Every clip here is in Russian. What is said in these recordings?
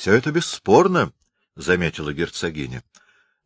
Все это бесспорно, — заметила герцогиня.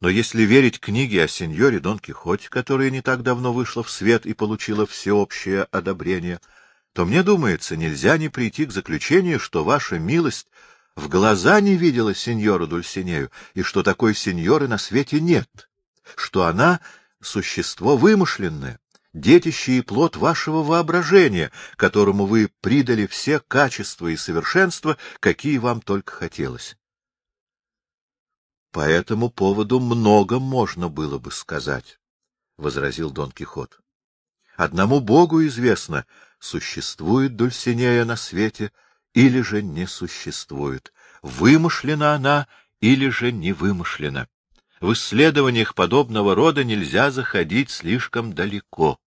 Но если верить книге о сеньоре Дон Кихоте, которая не так давно вышла в свет и получила всеобщее одобрение, то, мне думается, нельзя не прийти к заключению, что ваша милость в глаза не видела сеньору Дульсинею, и что такой сеньоры на свете нет, что она — существо вымышленное, детище и плод вашего воображения, которому вы придали все качества и совершенства, какие вам только хотелось. По этому поводу много можно было бы сказать, — возразил Дон Кихот. Одному Богу известно, существует Дульсинея на свете или же не существует, вымышлена она или же не вымышлена. В исследованиях подобного рода нельзя заходить слишком далеко.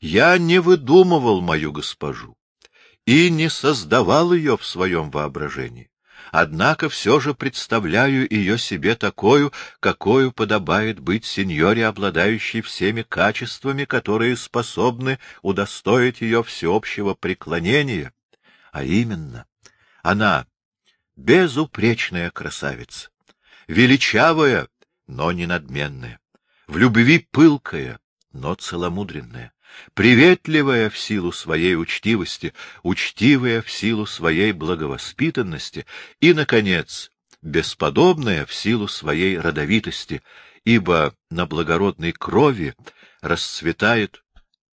Я не выдумывал мою госпожу и не создавал ее в своем воображении. Однако все же представляю ее себе такую, какую подобает быть сеньоре, обладающей всеми качествами, которые способны удостоить ее всеобщего преклонения. А именно, она безупречная красавица, величавая, но не надменная, в любви пылкая, но целомудренная, приветливая в силу своей учтивости, учтивая в силу своей благовоспитанности и, наконец, бесподобная в силу своей родовитости, ибо на благородной крови расцветает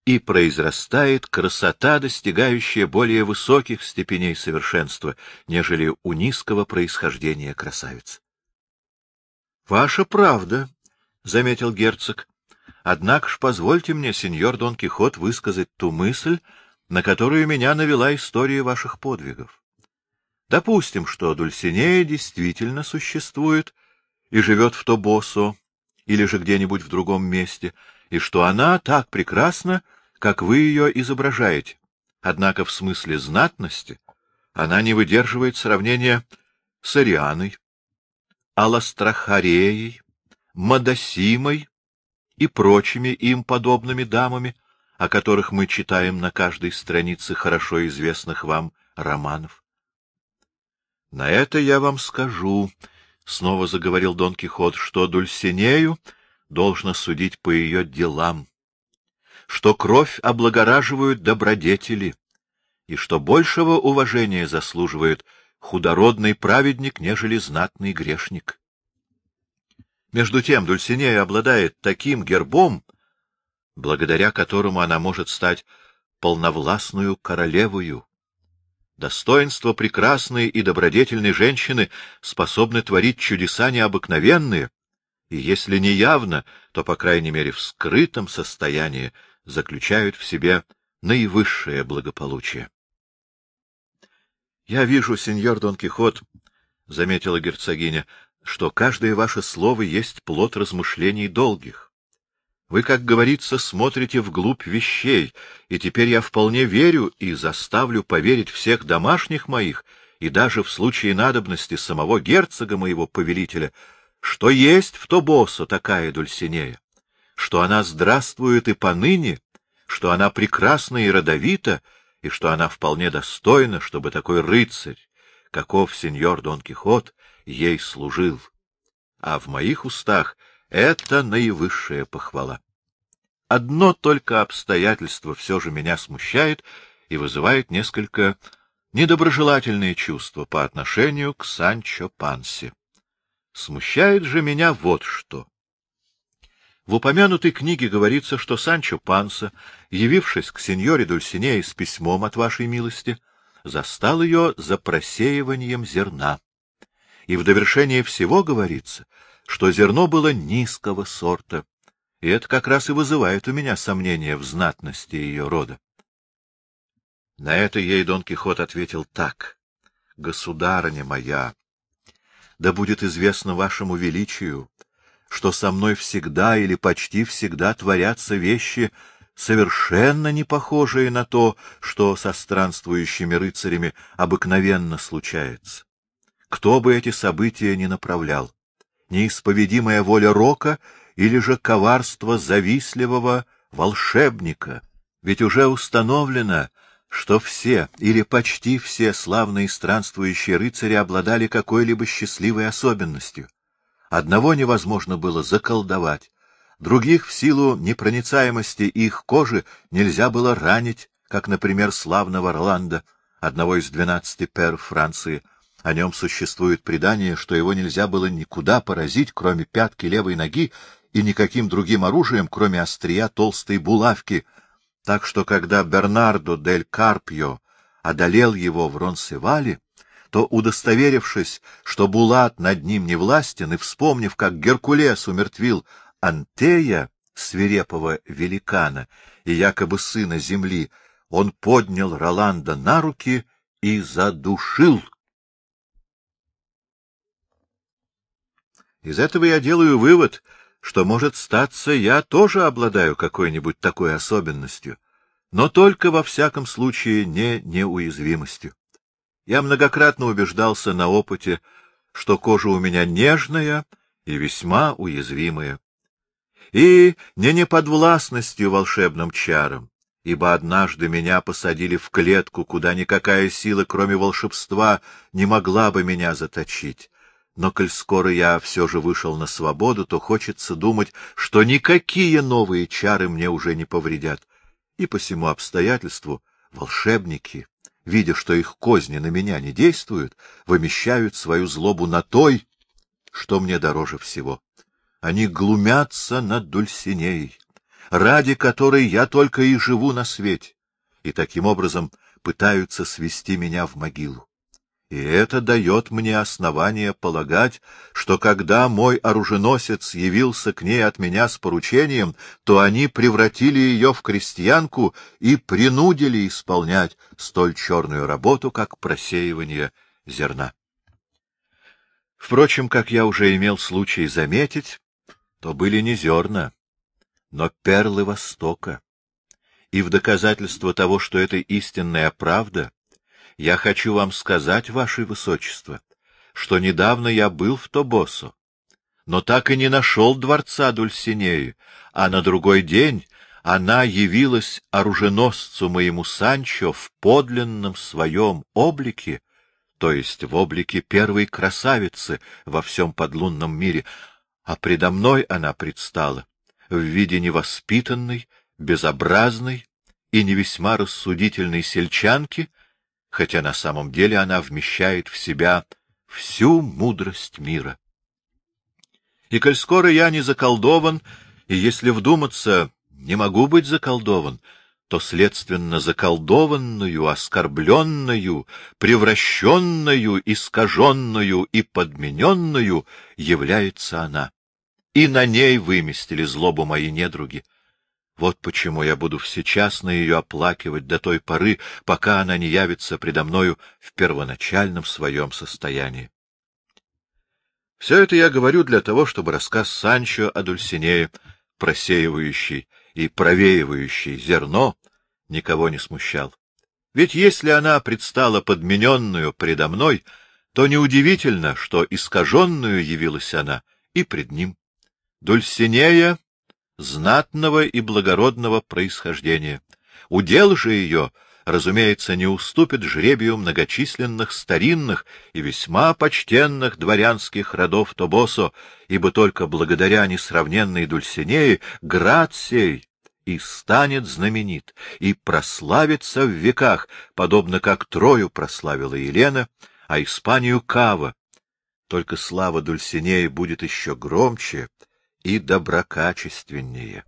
и произрастает красота, достигающая более высоких степеней совершенства, нежели у низкого происхождения красавиц. — Ваша правда, — заметил герцог. Однако ж позвольте мне, сеньор Дон Кихот, высказать ту мысль, на которую меня навела история ваших подвигов. Допустим, что Дульсинея действительно существует и живет в Тобосо или же где-нибудь в другом месте, и что она так прекрасна, как вы ее изображаете. Однако в смысле знатности она не выдерживает сравнения с Арианой, Аластрахареей, Мадасимой и прочими им подобными дамами, о которых мы читаем на каждой странице хорошо известных вам романов. — На это я вам скажу, — снова заговорил Дон Кихот, — что Дульсинею должно судить по ее делам, что кровь облагораживают добродетели, и что большего уважения заслуживает худородный праведник, нежели знатный грешник. Между тем Дульсинея обладает таким гербом, благодаря которому она может стать полновластную королевою. Достоинство прекрасной и добродетельной женщины способны творить чудеса необыкновенные, и если не явно, то, по крайней мере, в скрытом состоянии заключают в себе наивысшее благополучие. — Я вижу, сеньор Дон Кихот, — заметила герцогиня, что каждое ваше слово есть плод размышлений долгих. Вы, как говорится, смотрите вглубь вещей, и теперь я вполне верю и заставлю поверить всех домашних моих, и даже в случае надобности самого герцога моего повелителя, что есть в Тобосо такая Дульсинея, что она здравствует и поныне, что она прекрасна и родовита, и что она вполне достойна, чтобы такой рыцарь, каков сеньор Дон Кихот, ей служил. А в моих устах это наивысшая похвала. Одно только обстоятельство все же меня смущает и вызывает несколько недоброжелательные чувства по отношению к Санчо Пансе. Смущает же меня вот что. В упомянутой книге говорится, что Санчо Панса, явившись к сеньоре Дульсинее с письмом от вашей милости, застал ее за просеиванием зерна и в довершение всего говорится, что зерно было низкого сорта, и это как раз и вызывает у меня сомнения в знатности ее рода. На это ей Дон Кихот ответил так. — Государыня моя, да будет известно вашему величию, что со мной всегда или почти всегда творятся вещи, совершенно не похожие на то, что со странствующими рыцарями обыкновенно случается кто бы эти события ни направлял, неисповедимая воля Рока или же коварство завистливого волшебника, ведь уже установлено, что все или почти все славные странствующие рыцари обладали какой-либо счастливой особенностью. Одного невозможно было заколдовать, других в силу непроницаемости их кожи нельзя было ранить, как, например, славного Роланда, одного из двенадцати пер Франции. О нем существует предание, что его нельзя было никуда поразить, кроме пятки левой ноги, и никаким другим оружием, кроме острия толстой булавки — так что, когда Бернардо дель Карпьо одолел его в Ронсевале, то, удостоверившись, что Булат над ним не властен, и вспомнив, как Геркулес умертвил Антея, свирепого великана и якобы сына земли, он поднял Роланда на руки и задушил. Из этого я делаю вывод — что, может статься, я тоже обладаю какой-нибудь такой особенностью, но только во всяком случае не неуязвимостью. Я многократно убеждался на опыте, что кожа у меня нежная и весьма уязвимая. И не неподвластностью волшебным чарам, ибо однажды меня посадили в клетку, куда никакая сила, кроме волшебства, не могла бы меня заточить, но коль скоро я все же вышел на свободу, то хочется думать, что никакие новые чары мне уже не повредят. И по всему обстоятельству волшебники, видя, что их козни на меня не действуют, вымещают свою злобу на той, что мне дороже всего. Они глумятся над Дульсинеей, ради которой я только и живу на свете, и таким образом пытаются свести меня в могилу. И это дает мне основание полагать, что когда мой оруженосец явился к ней от меня с поручением, то они превратили ее в крестьянку и принудили исполнять столь черную работу, как просеивание зерна. Впрочем, как я уже имел случай заметить, то были не зерна, но перлы Востока. И в доказательство того, что это истинная правда, я хочу вам сказать, ваше высочество, что недавно я был в Тобосу, но так и не нашел дворца Дульсинеи, а на другой день она явилась оруженосцу моему Санчо в подлинном своем облике, то есть в облике первой красавицы во всем подлунном мире, а предо мной она предстала в виде невоспитанной, безобразной и не весьма рассудительной сельчанки, хотя на самом деле она вмещает в себя всю мудрость мира. И коль скоро я не заколдован, и если вдуматься, не могу быть заколдован, то, следственно, заколдованную, оскорбленную, превращенную, искаженную и подмененную является она. И на ней выместили злобу мои недруги. Вот почему я буду всечасно ее оплакивать до той поры, пока она не явится предо мною в первоначальном своем состоянии. Все это я говорю для того, чтобы рассказ Санчо о Дульсинее, просеивающий и провеивающий зерно, никого не смущал. Ведь если она предстала подмененную предо мной, то неудивительно, что искаженную явилась она и пред ним. Дульсинея знатного и благородного происхождения. Удел же ее, разумеется, не уступит жребию многочисленных старинных и весьма почтенных дворянских родов Тобосо, ибо только благодаря несравненной Дульсинее град сей и станет знаменит, и прославится в веках, подобно как Трою прославила Елена, а Испанию Кава. Только слава Дульсинеи будет еще громче, и доброкачественнее.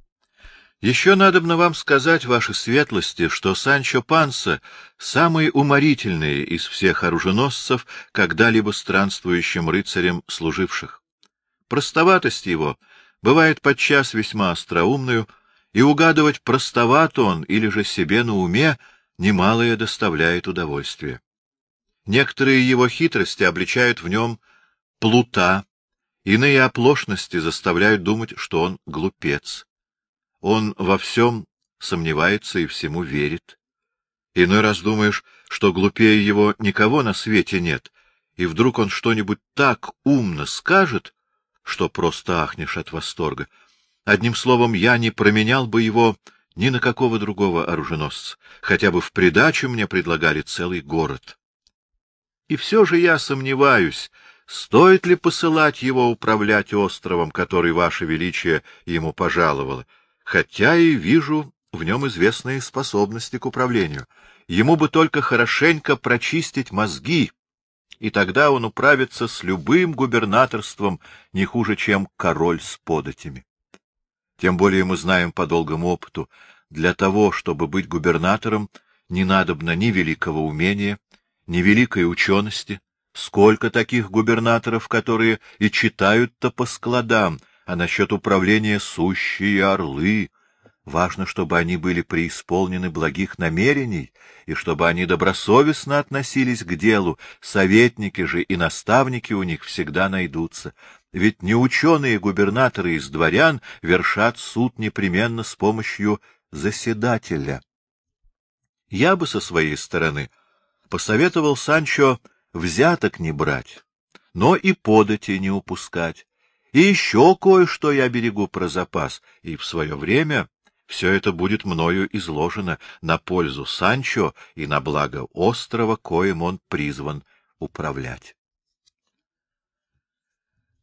Еще надобно вам сказать, ваши светлости, что Санчо Панса — самый уморительный из всех оруженосцев, когда-либо странствующим рыцарем служивших. Простоватость его бывает подчас весьма остроумную, и угадывать, простоват он или же себе на уме, немалое доставляет удовольствие. Некоторые его хитрости обличают в нем плута, Иные оплошности заставляют думать, что он глупец. Он во всем сомневается и всему верит. Иной раз думаешь, что глупее его никого на свете нет, и вдруг он что-нибудь так умно скажет, что просто ахнешь от восторга. Одним словом, я не променял бы его ни на какого другого оруженосца, хотя бы в придачу мне предлагали целый город. И все же я сомневаюсь, стоит ли посылать его управлять островом, который, Ваше Величие, ему пожаловало, хотя и вижу в нем известные способности к управлению. Ему бы только хорошенько прочистить мозги, и тогда он управится с любым губернаторством не хуже, чем король с податями. Тем более мы знаем по долгому опыту, для того, чтобы быть губернатором, не надобно ни великого умения, ни великой учености. Сколько таких губернаторов, которые и читают-то по складам, а насчет управления сущие орлы. Важно, чтобы они были преисполнены благих намерений, и чтобы они добросовестно относились к делу, советники же и наставники у них всегда найдутся. Ведь не ученые губернаторы из дворян вершат суд непременно с помощью заседателя. Я бы со своей стороны посоветовал Санчо взяток не брать, но и подати не упускать. И еще кое-что я берегу про запас, и в свое время все это будет мною изложено на пользу Санчо и на благо острова, коим он призван управлять.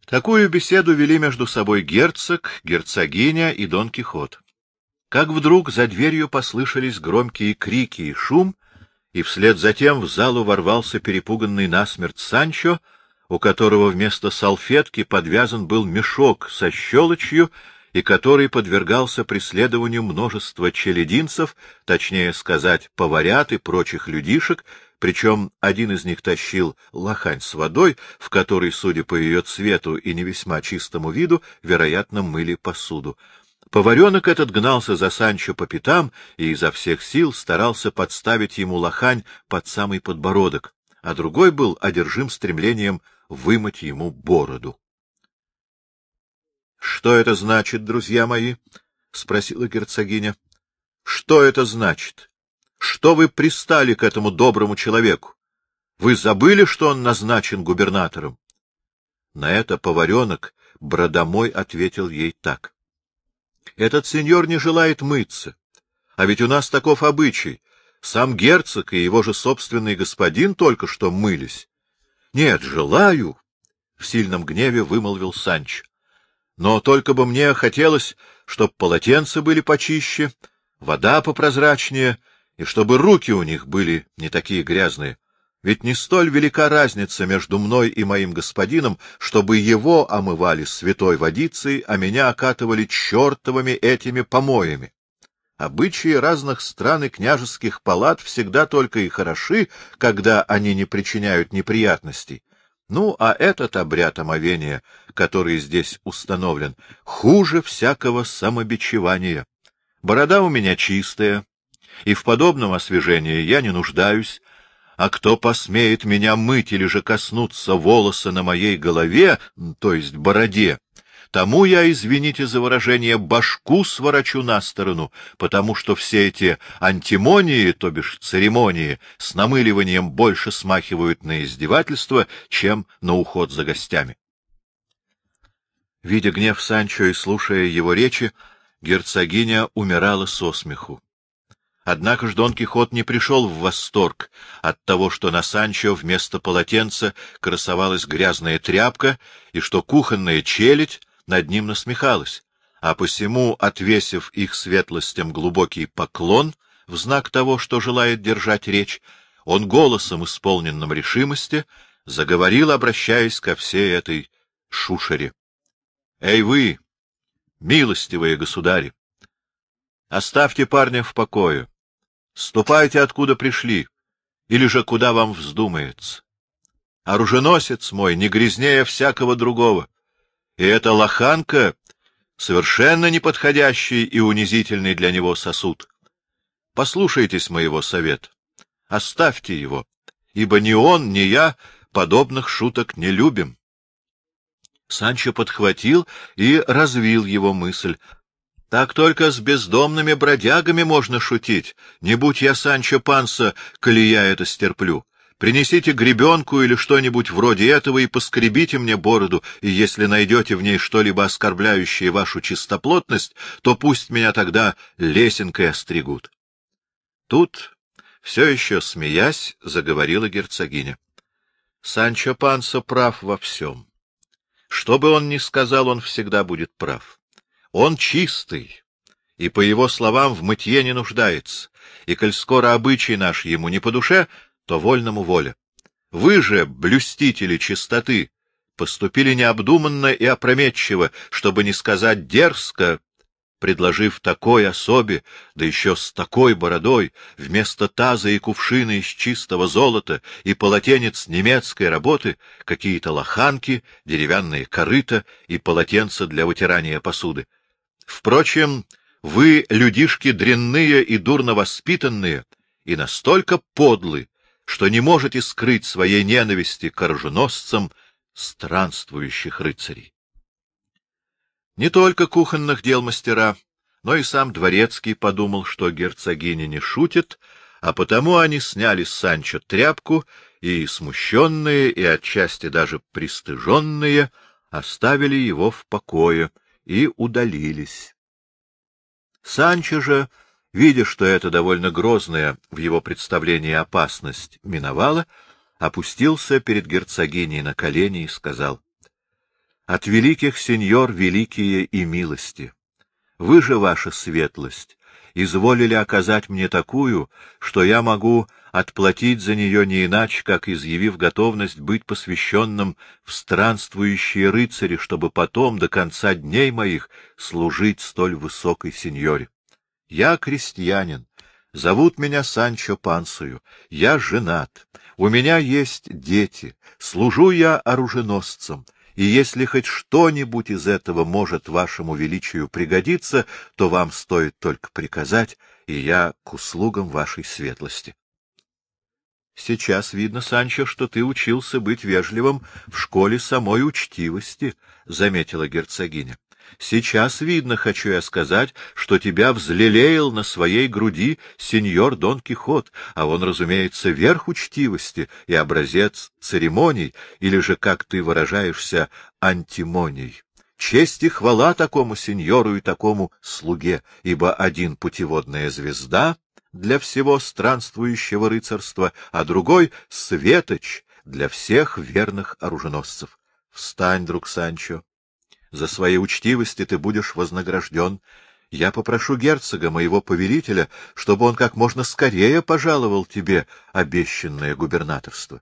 Такую беседу вели между собой герцог, герцогиня и Дон Кихот. Как вдруг за дверью послышались громкие крики и шум, и вслед за тем в залу ворвался перепуганный насмерть Санчо, у которого вместо салфетки подвязан был мешок со щелочью, и который подвергался преследованию множества челединцев, точнее сказать, поварят и прочих людишек, причем один из них тащил лохань с водой, в которой, судя по ее цвету и не весьма чистому виду, вероятно, мыли посуду. Поваренок этот гнался за Санчо по пятам и изо всех сил старался подставить ему лохань под самый подбородок, а другой был одержим стремлением вымыть ему бороду. — Что это значит, друзья мои? — спросила герцогиня. — Что это значит? Что вы пристали к этому доброму человеку? Вы забыли, что он назначен губернатором? На это поваренок бродомой ответил ей так. — Этот сеньор не желает мыться. А ведь у нас таков обычай. Сам герцог и его же собственный господин только что мылись. — Нет, желаю, — в сильном гневе вымолвил Санч. — Но только бы мне хотелось, чтоб полотенца были почище, вода попрозрачнее — и чтобы руки у них были не такие грязные. Ведь не столь велика разница между мной и моим господином, чтобы его омывали святой водицей, а меня окатывали чертовыми этими помоями. Обычаи разных стран и княжеских палат всегда только и хороши, когда они не причиняют неприятностей. Ну, а этот обряд омовения, который здесь установлен, хуже всякого самобичевания. Борода у меня чистая, и в подобном освежении я не нуждаюсь, а кто посмеет меня мыть или же коснуться волоса на моей голове, то есть бороде, тому я, извините за выражение, башку сворачу на сторону, потому что все эти антимонии, то бишь церемонии, с намыливанием больше смахивают на издевательство, чем на уход за гостями. Видя гнев Санчо и слушая его речи, герцогиня умирала со смеху. Однако ж Дон Кихот не пришел в восторг от того, что на Санчо вместо полотенца красовалась грязная тряпка и что кухонная челядь над ним насмехалась, а посему, отвесив их светлостям глубокий поклон в знак того, что желает держать речь, он голосом, исполненным решимости, заговорил, обращаясь ко всей этой шушере. — Эй вы, милостивые государи! Оставьте парня в покое. Ступайте, откуда пришли, или же куда вам вздумается. Оруженосец мой не грязнее всякого другого, и эта лоханка — совершенно неподходящий и унизительный для него сосуд. Послушайтесь моего совета, оставьте его, ибо ни он, ни я подобных шуток не любим. Санчо подхватил и развил его мысль, так только с бездомными бродягами можно шутить. Не будь я Санчо Панса, коли я это стерплю. Принесите гребенку или что-нибудь вроде этого и поскребите мне бороду, и если найдете в ней что-либо оскорбляющее вашу чистоплотность, то пусть меня тогда лесенкой остригут. Тут, все еще смеясь, заговорила герцогиня. Санчо Пансо прав во всем. Что бы он ни сказал, он всегда будет прав. Он чистый, и, по его словам, в мытье не нуждается, и, коль скоро обычай наш ему не по душе, то вольному воля. Вы же, блюстители чистоты, поступили необдуманно и опрометчиво, чтобы не сказать дерзко, предложив такой особе, да еще с такой бородой, вместо таза и кувшина из чистого золота и полотенец немецкой работы, какие-то лоханки, деревянные корыта и полотенца для вытирания посуды. Впрочем, вы, людишки дрянные и дурно воспитанные, и настолько подлы, что не можете скрыть своей ненависти к оруженосцам странствующих рыцарей. Не только кухонных дел мастера, но и сам дворецкий подумал, что герцогиня не шутит, а потому они сняли с Санчо тряпку и, смущенные и отчасти даже пристыженные, оставили его в покое и удалились. Санчо же, видя, что это довольно грозная в его представлении опасность миновала, опустился перед герцогиней на колени и сказал, от великих сеньор великие и милости. Вы же, ваша светлость, изволили оказать мне такую, что я могу отплатить за нее не иначе, как изъявив готовность быть посвященным в странствующие рыцари, чтобы потом, до конца дней моих, служить столь высокой сеньоре. Я крестьянин, зовут меня Санчо Пансою, я женат, у меня есть дети, служу я оруженосцем, и если хоть что-нибудь из этого может вашему величию пригодиться, то вам стоит только приказать, и я к услугам вашей светлости. — Сейчас видно, Санчо, что ты учился быть вежливым в школе самой учтивости, — заметила герцогиня. Сейчас видно, хочу я сказать, что тебя взлелеял на своей груди сеньор Дон Кихот, а он, разумеется, верх учтивости и образец церемоний, или же, как ты выражаешься, антимоний. Честь и хвала такому сеньору и такому слуге, ибо один путеводная звезда для всего странствующего рыцарства, а другой — светоч для всех верных оруженосцев. Встань, друг Санчо, за свои учтивости ты будешь вознагражден. Я попрошу герцога, моего повелителя, чтобы он как можно скорее пожаловал тебе обещанное губернаторство.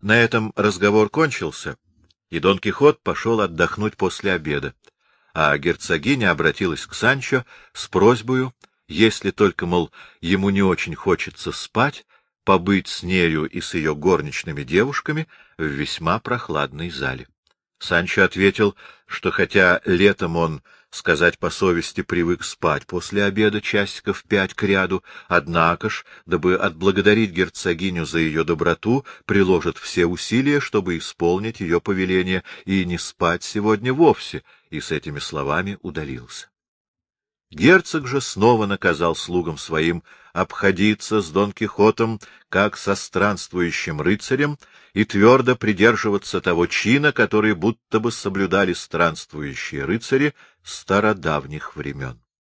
На этом разговор кончился, и Дон Кихот пошел отдохнуть после обеда, а герцогиня обратилась к Санчо с просьбою, если только, мол, ему не очень хочется спать, побыть с нею и с ее горничными девушками в весьма прохладной зале. Санчо ответил, что хотя летом он, сказать по совести, привык спать после обеда часиков пять к ряду, однако ж, дабы отблагодарить герцогиню за ее доброту, приложит все усилия, чтобы исполнить ее повеление и не спать сегодня вовсе, и с этими словами удалился. Герцог же снова наказал слугам своим обходиться с Дон Кихотом, как со странствующим рыцарем, и твердо придерживаться того чина, который будто бы соблюдали странствующие рыцари стародавних времен.